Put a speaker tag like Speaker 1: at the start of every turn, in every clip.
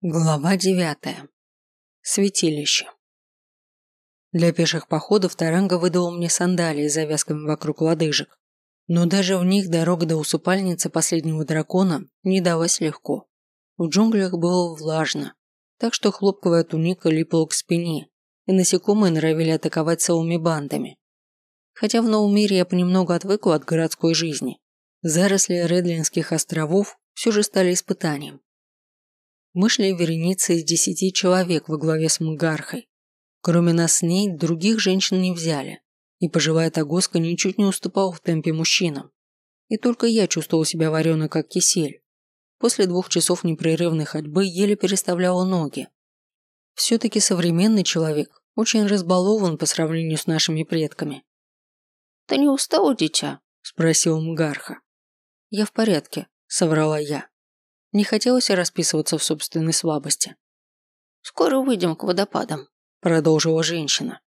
Speaker 1: Глава девятая. Святилище. Для пеших походов Таранга выдала мне сандалии с завязками вокруг лодыжек, но даже в них дорога до усыпальницы последнего дракона не далась легко. В джунглях было влажно, так что хлопковая туника липла к спине, и насекомые норовили атаковать целыми бандами. Хотя в новом мире я понемногу отвыкла от городской жизни, заросли Редлинских островов все же стали испытанием. Мы шли вереницей из десяти человек во главе с Мгархой. Кроме нас с ней, других женщин не взяли, и пожилая Тагоска ничуть не уступала в темпе мужчинам. И только я чувствовал себя вареной, как кисель. После двух часов непрерывной ходьбы еле переставляла ноги. Все-таки современный человек очень разбалован по сравнению с нашими предками.
Speaker 2: «Ты не устал, дитя?»
Speaker 1: – спросил Мгарха. «Я в порядке», – соврала я. Не хотелось расписываться в собственной слабости.
Speaker 2: «Скоро выйдем к водопадам», –
Speaker 1: продолжила женщина.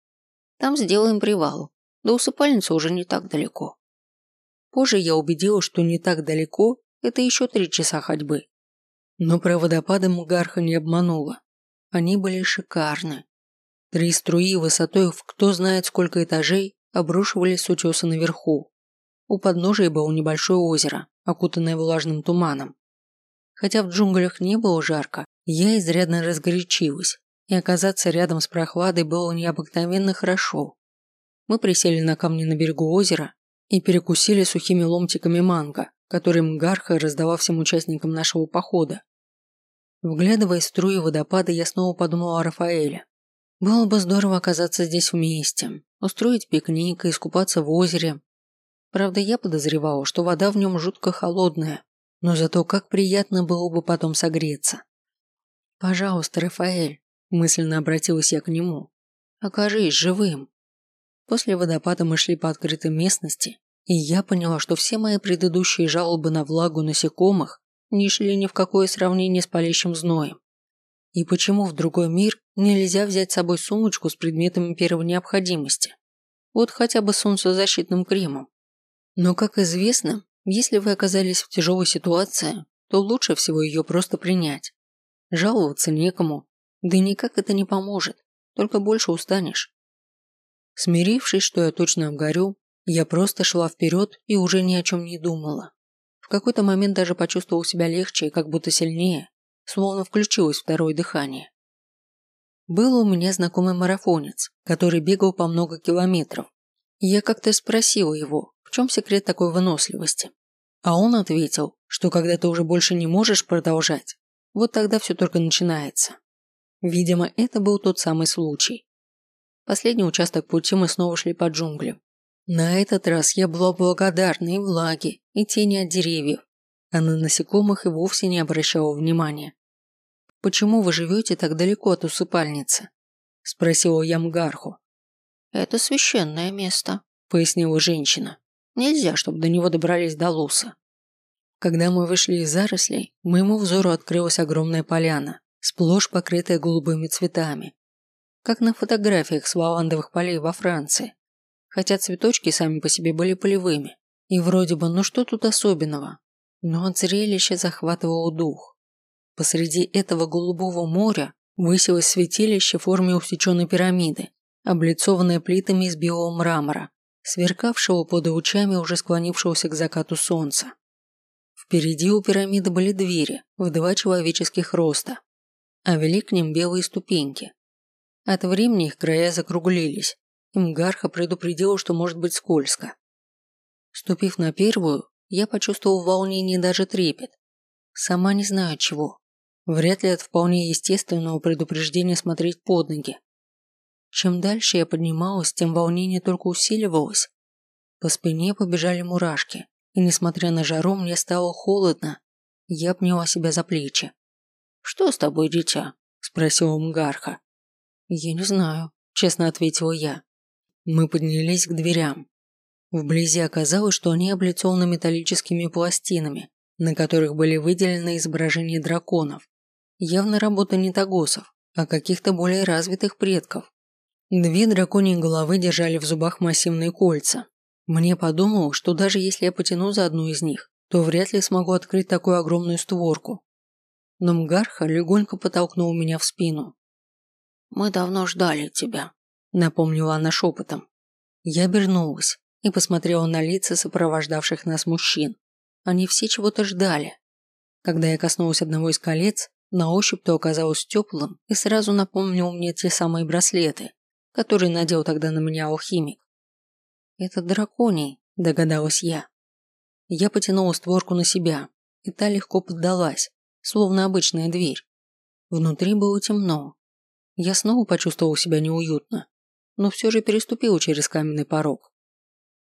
Speaker 2: «Там сделаем привал. До усыпальницы уже не так далеко».
Speaker 1: Позже я убедилась, что не так далеко – это еще три часа ходьбы. Но про водопады Мугарха не обманула. Они были шикарны. Три струи высотой в кто знает сколько этажей обрушивались с утеса наверху. У подножия было небольшое озеро, окутанное влажным туманом. Хотя в джунглях не было жарко, я изрядно разгорячилась, и оказаться рядом с прохладой было необыкновенно хорошо. Мы присели на камни на берегу озера и перекусили сухими ломтиками манго, которые Мгарха раздала всем участникам нашего похода. Вглядываясь в струи водопада, я снова подумала о Рафаэле. Было бы здорово оказаться здесь вместе, устроить пикник и искупаться в озере. Правда, я подозревала, что вода в нем жутко холодная, но зато как приятно было бы потом согреться. «Пожалуйста, Рафаэль», – мысленно обратилась я к нему, – «окажись живым». После водопада мы шли по открытой местности, и я поняла, что все мои предыдущие жалобы на влагу насекомых не шли ни в какое сравнение с палящим зноем. И почему в другой мир нельзя взять с собой сумочку с предметами первой необходимости? Вот хотя бы солнцезащитным кремом. Но, как известно, если вы оказались в тяжелой ситуации, то лучше всего ее просто принять. Жаловаться некому, да никак это не поможет, только больше устанешь. Смирившись, что я точно обгорю, я просто шла вперед и уже ни о чем не думала. В какой-то момент даже почувствовал себя легче и как будто сильнее, словно включилось второе дыхание. Был у меня знакомый марафонец, который бегал по много километров. Я как-то спросила его, в чем секрет такой выносливости? А он ответил, что когда ты уже больше не можешь продолжать, вот тогда все только начинается. Видимо, это был тот самый случай. Последний участок пути мы снова шли по джунглям. На этот раз я была благодарна и влаге, и тени от деревьев, а на насекомых и вовсе не обращала внимания. «Почему вы живете так далеко от усыпальницы?» – спросила я Мгарху.
Speaker 2: «Это священное место», –
Speaker 1: пояснила женщина.
Speaker 2: Нельзя, чтобы до него добрались до Луса.
Speaker 1: Когда мы вышли из зарослей, моему взору открылась огромная поляна, сплошь покрытая голубыми цветами. Как на фотографиях с лавандовых полей во Франции. Хотя цветочки сами по себе были полевыми. И вроде бы, ну что тут особенного? Но от зрелища захватывало дух. Посреди этого голубого моря высилось святилище в форме усеченной пирамиды, облицованное плитами из белого мрамора, сверкавшего под лучами уже склонившегося к закату солнца. Впереди у пирамиды были двери в два человеческих роста, а вели к ним белые ступеньки. От времени их края закруглились, и Мгарха предупредила, что может быть скользко. Ступив на первую, я почувствовал волнение и даже трепет. Сама не знаю чего. Вряд ли от вполне естественного предупреждения смотреть под ноги. Чем дальше я поднималась, тем волнение только усиливалось. По спине побежали мурашки, и несмотря на жару, мне стало холодно. Я обняла себя за плечи.
Speaker 2: «Что с тобой, дитя?»
Speaker 1: – спросила Мгарха. «Я не знаю», – честно ответила я. Мы поднялись к дверям. Вблизи оказалось, что они облицованы металлическими пластинами, на которых были выделены изображения драконов. Явно работа не тагосов, а каких-то более развитых предков. Две драконьи головы держали в зубах массивные кольца. Мне подумал, что даже если я потяну за одну из них, то вряд ли смогу открыть такую огромную створку. но Мгарха легонько потолкнул меня в спину.
Speaker 2: «Мы давно ждали тебя», –
Speaker 1: напомнила она шепотом. Я обернулась и посмотрела на лица сопровождавших нас мужчин. Они все чего-то ждали. Когда я коснулась одного из колец, на ощупь то оказалось теплым и сразу напомнил мне те самые браслеты, которые надел тогда на меня алхимик. «Это драконий», – догадалась я. Я потянула створку на себя, и та легко поддалась, словно обычная дверь. Внутри было темно. Я снова почувствовал себя неуютно, но все же переступил через каменный порог.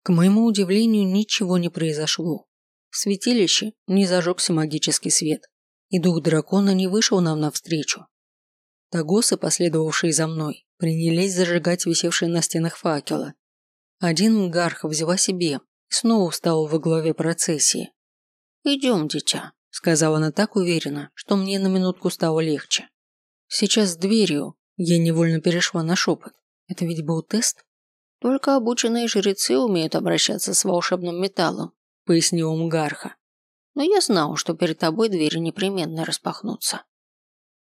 Speaker 1: К моему удивлению, ничего не произошло. В святилище не зажегся магический свет, и дух дракона не вышел нам навстречу. Тагосы, последовавшие за мной, принялись зажигать висевшие на стенах факелы. Один мгарх взяла себе и снова встал во главе процессии.
Speaker 2: «Идем, дитя», –
Speaker 1: сказала она так уверенно, что мне на минутку стало легче. Сейчас с дверью я невольно перешла на шепот. Это ведь был тест?
Speaker 2: Только обученные жрецы умеют обращаться с волшебным металлом,
Speaker 1: пояснил Мгарха.
Speaker 2: Но я знал, что перед тобой двери непременно распахнутся.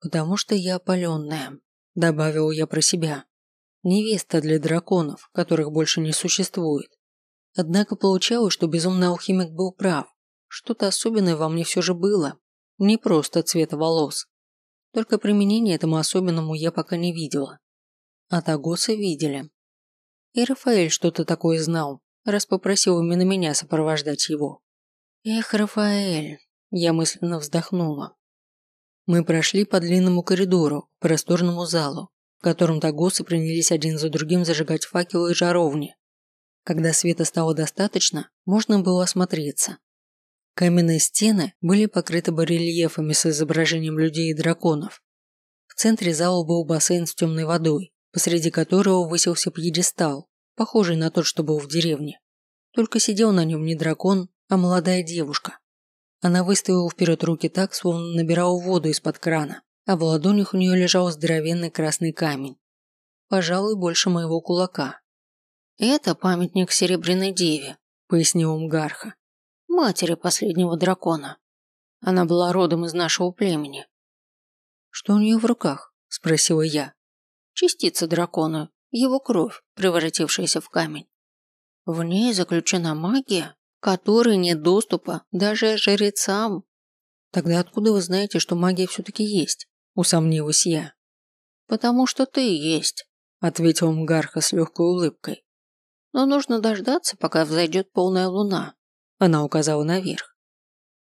Speaker 1: Потому что я опаленная, добавил я про себя. Невеста для драконов, которых больше не существует. Однако получалось, что безумный алхимик был прав. Что-то особенное во мне все же было. Не просто цвет волос. Только применение этому особенному я пока не видела. А Тагосы видели. И Рафаэль что-то такое знал, раз попросил именно меня сопровождать его. Эх, Рафаэль, я мысленно вздохнула. Мы прошли по длинному коридору, к просторному залу, в котором Тагосы принялись один за другим зажигать факелы и жаровни. Когда света стало достаточно, можно было осмотреться. Каменные стены были покрыты барельефами с изображением людей и драконов. В центре зала был бассейн с темной водой, посреди которого высился пьедестал, похожий на тот, что был в деревне. Только сидел на нем не дракон, а молодая девушка. Она выставила вперед руки так, словно набирала воду из-под крана, а в ладонях у нее лежал здоровенный красный камень. Пожалуй, больше моего кулака.
Speaker 2: «Это памятник Серебряной Деве», – пояснил Мгарха. «Матери последнего дракона. Она была родом из нашего племени».
Speaker 1: «Что у нее в руках?» – спросила я
Speaker 2: частица дракона, его кровь, превратившаяся в камень. В ней заключена магия, которой нет доступа даже жрецам.
Speaker 1: Тогда откуда вы знаете, что магия все-таки есть? Усомнилась я.
Speaker 2: Потому что ты есть, ответил Мгарха с легкой улыбкой. Но нужно дождаться, пока взойдет полная луна.
Speaker 1: Она указала наверх.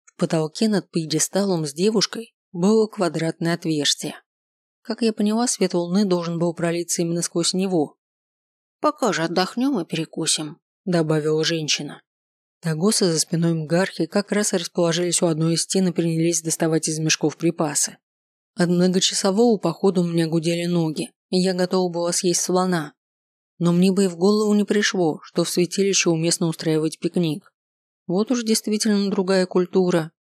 Speaker 1: В потолке над пьедесталом с девушкой было квадратное отверстие. Как я поняла, свет луны должен был пролиться именно сквозь него.
Speaker 2: «Пока же отдохнем и перекусим», – добавила женщина.
Speaker 1: Тагосы за спиной Мгархи как раз расположились у одной из стен и принялись доставать из мешков припасы. От многочасового похода у меня гудели ноги, и я готова была съесть слона. Но мне бы и в голову не пришло, что в святилище уместно устраивать пикник. Вот уж действительно другая культура.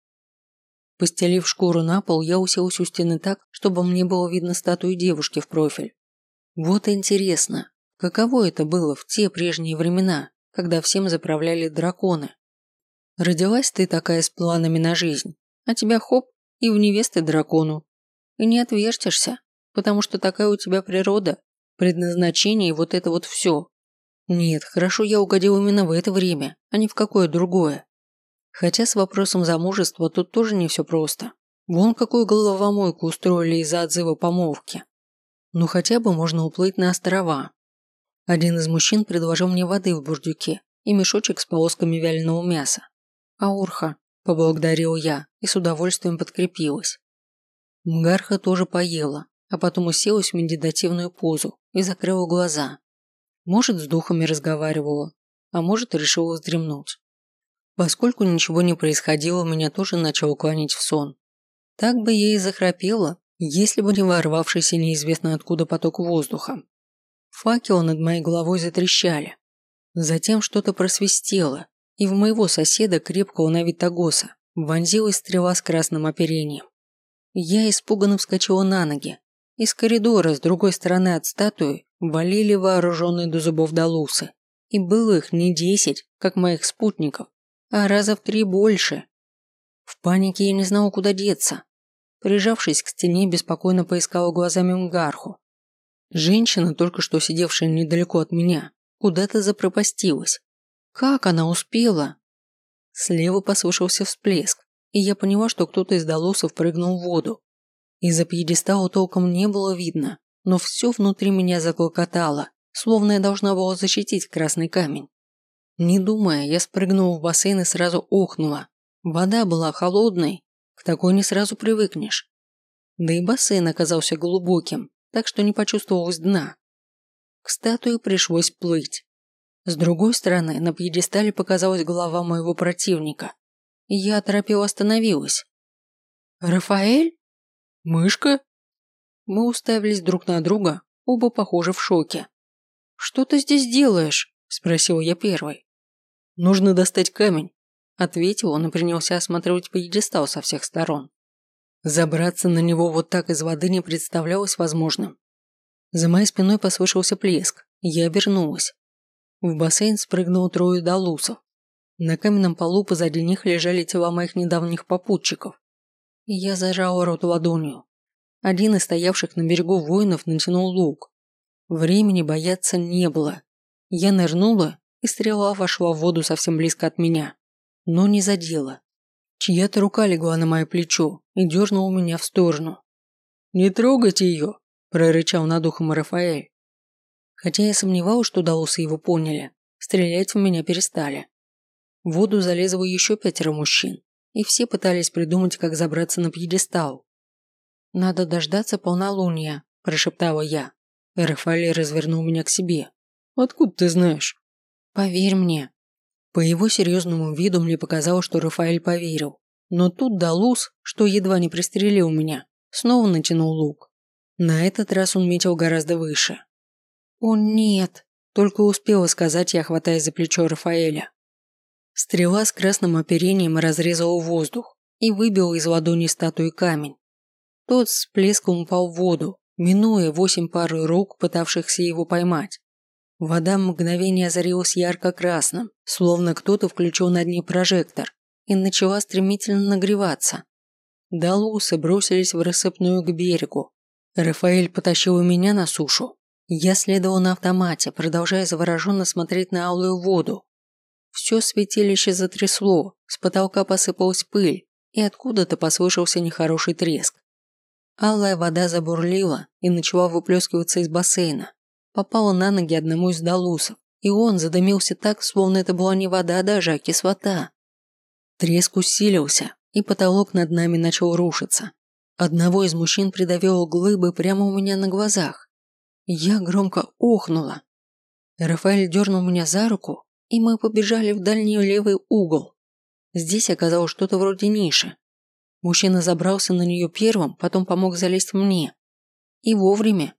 Speaker 1: Постелив шкуру на пол, я уселась у стены так, чтобы мне было видно статую девушки в профиль. Вот интересно, каково это было в те прежние времена, когда всем заправляли драконы? Родилась ты такая с планами на жизнь, а тебя хоп, и в невесты дракону. И не отвертишься, потому что такая у тебя природа, предназначение и вот это вот все. Нет, хорошо я угодил именно в это время, а не в какое другое. Хотя с вопросом замужества тут тоже не все просто. Вон какую головомойку устроили из-за отзыва помолвки. Ну хотя бы можно уплыть на острова. Один из мужчин предложил мне воды в бурдюке и мешочек с полосками вяленого мяса. «Аурха», – поблагодарил я и с удовольствием подкрепилась. Мгарха тоже поела, а потом уселась в медитативную позу и закрыла глаза. Может, с духами разговаривала, а может, решила вздремнуть. Поскольку ничего не происходило, меня тоже начало клонить в сон. Так бы я и захрапела, если бы не ворвавшийся неизвестно откуда поток воздуха. Факелы над моей головой затрещали. Затем что-то просвистело, и в моего соседа, крепкого на вид вонзилась стрела с красным оперением. Я испуганно вскочила на ноги. Из коридора с другой стороны от статуи валили вооруженные до зубов долусы. И было их не десять, как моих спутников, а раза в три больше. В панике я не знала, куда деться. прижавшись к стене, беспокойно поискала глазами Мгарху. Женщина, только что сидевшая недалеко от меня, куда-то запропастилась. Как она успела? Слева послышался всплеск, и я поняла, что кто-то из долосов прыгнул в воду. Из-за пьедестала толком не было видно, но все внутри меня заклокотало, словно я должна была защитить красный камень. Не думая, я спрыгнула в бассейн и сразу охнула. Вода была холодной, к такой не сразу привыкнешь. Да и бассейн оказался глубоким, так что не почувствовалось дна. К статуе пришлось плыть. С другой стороны, на пьедестале показалась голова моего противника. Я оторопела остановилась. «Рафаэль? Мышка?» Мы уставились друг на друга, оба похожи в шоке. «Что ты здесь делаешь?» – спросил я первой. «Нужно достать камень», – ответил он и принялся осматривать пьедестал со всех сторон. Забраться на него вот так из воды не представлялось возможным. За моей спиной послышался плеск, я обернулась. В бассейн спрыгнул трое долусов. На каменном полу позади них лежали тела моих недавних попутчиков. Я зажала рот ладонью. Один из стоявших на берегу воинов натянул лук. Времени бояться не было. Я нырнула, и стрела вошла в воду совсем близко от меня. Но не задела. Чья-то рука легла на мое плечо и дернула меня в сторону. «Не трогайте ее!» – прорычал над ухом Рафаэль. Хотя я сомневалась, что Даосы его поняли, стрелять в меня перестали. В воду залезло еще пятеро мужчин, и все пытались придумать, как забраться на пьедестал. «Надо дождаться полнолуния», – прошептала я. Рафаэль развернул меня к себе. «Откуда ты знаешь?» «Поверь мне». По его серьезному виду мне показалось, что Рафаэль поверил. Но тут Далус, что едва не пристрелил меня, снова натянул лук. На этот раз он метил гораздо выше. «О нет!» – только успела сказать я, хватаясь за плечо Рафаэля. Стрела с красным оперением разрезала воздух и выбила из ладони статуи камень. Тот с плеском упал в воду, минуя восемь пар рук, пытавшихся его поймать. Вода мгновение озарилась ярко-красным, словно кто-то включил на дне прожектор, и начала стремительно нагреваться. Далусы бросились в рассыпную к берегу. Рафаэль потащил меня на сушу. Я следовал на автомате, продолжая завороженно смотреть на алую воду. Все святилище затрясло, с потолка посыпалась пыль, и откуда-то послышался нехороший треск. Алая вода забурлила и начала выплескиваться из бассейна. Попала на ноги одному из долусов, и он задымился так, словно это была не вода даже, а кислота. Треск усилился, и потолок над нами начал рушиться. Одного из мужчин придавило глыбы прямо у меня на глазах. Я громко охнула. Рафаэль дернул меня за руку, и мы побежали в дальний левый угол. Здесь оказалось что-то вроде ниши, Мужчина забрался на нее первым, потом помог залезть мне. И вовремя,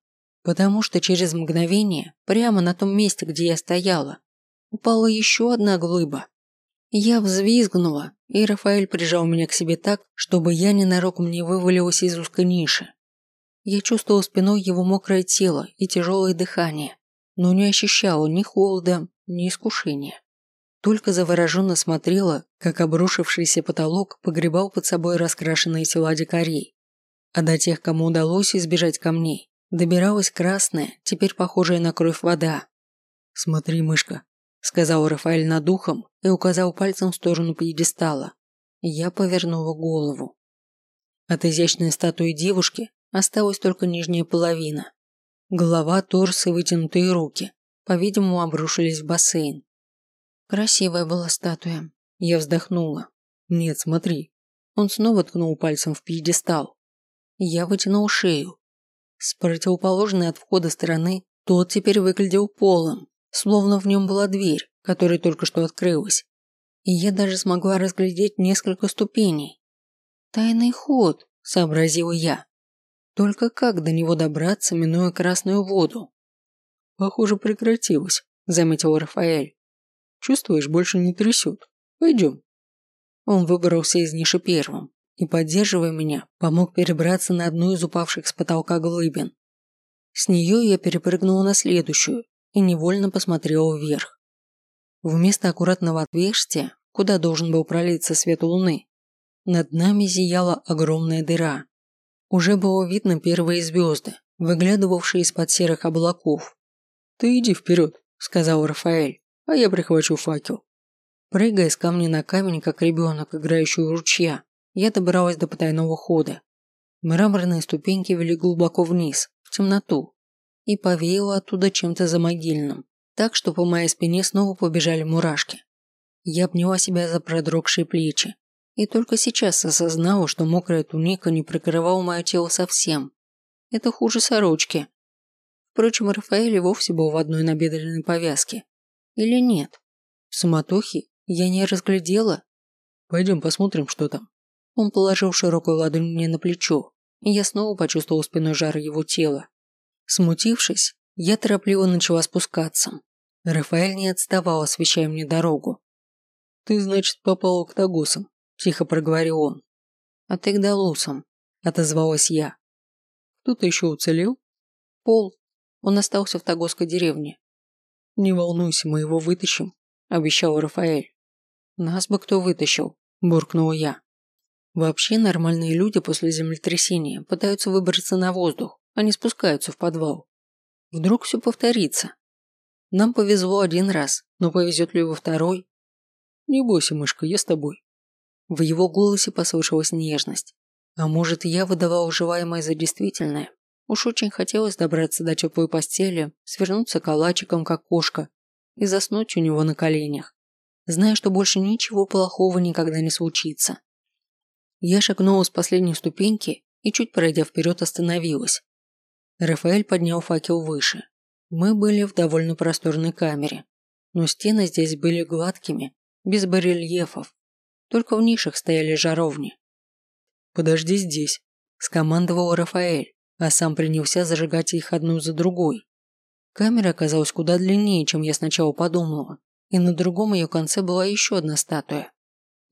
Speaker 1: потому что через мгновение, прямо на том месте, где я стояла, упала еще одна глыба. Я взвизгнула, и Рафаэль прижал меня к себе так, чтобы я ненароком не вывалилась из узкой ниши. Я чувствовала спиной его мокрое тело и тяжелое дыхание, но не ощущала ни холода, ни искушения только завороженно смотрела, как обрушившийся потолок погребал под собой раскрашенные тела дикарей. А до тех, кому удалось избежать камней, добиралась красная, теперь похожая на кровь вода. «Смотри, мышка», – сказал Рафаэль над духом и указал пальцем в сторону пьедестала. Я повернула голову. От изящной статуи девушки осталась только нижняя половина. Голова, торс и вытянутые руки, по-видимому, обрушились в бассейн. Красивая была статуя. Я вздохнула. Нет, смотри. Он снова ткнул пальцем в пьедестал. Я вытянул шею. С противоположной от входа стороны тот теперь выглядел полым, словно в нем была дверь, которая только что открылась. И я даже смогла разглядеть несколько ступеней. «Тайный ход», – сообразила я. Только как до него добраться, минуя красную воду? «Похоже, прекратилось», – заметил Рафаэль. Чувствуешь, больше не трясет. Пойдем. Он выбрался из ниши первым и, поддерживая меня, помог перебраться на одну из упавших с потолка глыбин. С нее я перепрыгнула на следующую и невольно посмотрела вверх. Вместо аккуратного отверстия, куда должен был пролиться свет луны, над нами зияла огромная дыра. Уже было видно первые звезды, выглядывавшие из-под серых облаков. «Ты иди вперед», – сказал Рафаэль, – «а я прихвачу факел». Прыгая с камня на камень, как ребенок, играющий у ручья, я добралась до потайного хода. Мраморные ступеньки вели глубоко вниз, в темноту, и повеяло оттуда чем-то замогильным, так что по моей спине снова побежали мурашки. Я обняла себя за продрогшие плечи, и только сейчас осознала, что мокрая туника не прикрывала мое тело совсем. Это хуже сорочки. Впрочем, Рафаэль вовсе был в одной набедренной повязке. Или нет? В суматохе я не разглядела. Пойдем посмотрим, что там. Он положил широкую ладонь мне на плечо, и я снова почувствовал спиной жар его тела. Смутившись, я торопливо начала спускаться. Рафаэль не отставал, освещая мне дорогу. «Ты, значит, попала к Тагусам», – тихо проговорил он. «А ты к Далусам», – отозвалась я. «Кто-то еще уцелел?» «Пол. Он остался в Тагосской деревне». «Не волнуйся, мы его вытащим», – обещал Рафаэль. «Нас бы кто вытащил», – буркнула я. Вообще нормальные люди после землетрясения пытаются выбраться на воздух, а не спускаются в подвал. Вдруг все повторится. Нам повезло один раз, но повезет ли во второй? Не бойся, мышка, я с тобой. В его голосе послышалась нежность. А может, я выдавал желаемое за действительное? Уж очень хотелось добраться до теплой постели, свернуться калачиком, как кошка, и заснуть у него на коленях, зная, что больше ничего плохого никогда не случится. Я шагнула с последней ступеньки и, чуть пройдя вперед, остановилась. Рафаэль поднял факел выше. Мы были в довольно просторной камере, но стены здесь были гладкими, без барельефов. Только в нишах стояли жаровни. «Подожди здесь», – скомандовал Рафаэль, а сам принялся зажигать их одну за другой. Камера оказалась куда длиннее, чем я сначала подумала, и на другом ее конце была еще одна статуя.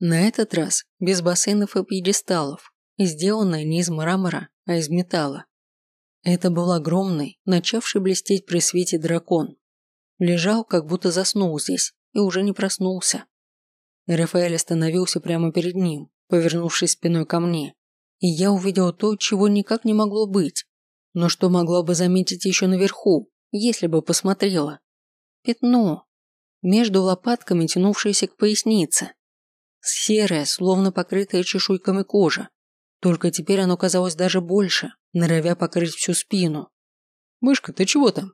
Speaker 1: На этот раз без бассейнов и пьедесталов, сделанная не из мрамора, а из металла. Это был огромный, начавший блестеть при свете дракон. Лежал, как будто заснул здесь, и уже не проснулся. Рафаэль остановился прямо перед ним, повернувшись спиной ко мне, и я увидел то, чего никак не могло быть, но что могла бы заметить еще наверху, если бы посмотрела. Пятно, между лопатками, тянувшееся к пояснице. Серое, словно покрытое чешуйками кожа, только теперь оно казалось даже больше, норовя покрыть всю спину. «Мышка, ты чего там?»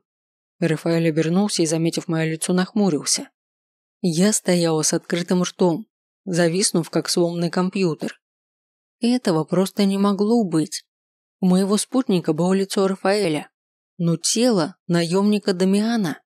Speaker 1: Рафаэль обернулся и, заметив мое лицо, нахмурился. Я стояла с открытым ртом, зависнув, как сломанный компьютер. Этого просто не могло быть. У моего спутника было лицо Рафаэля, но тело наемника Дамиана.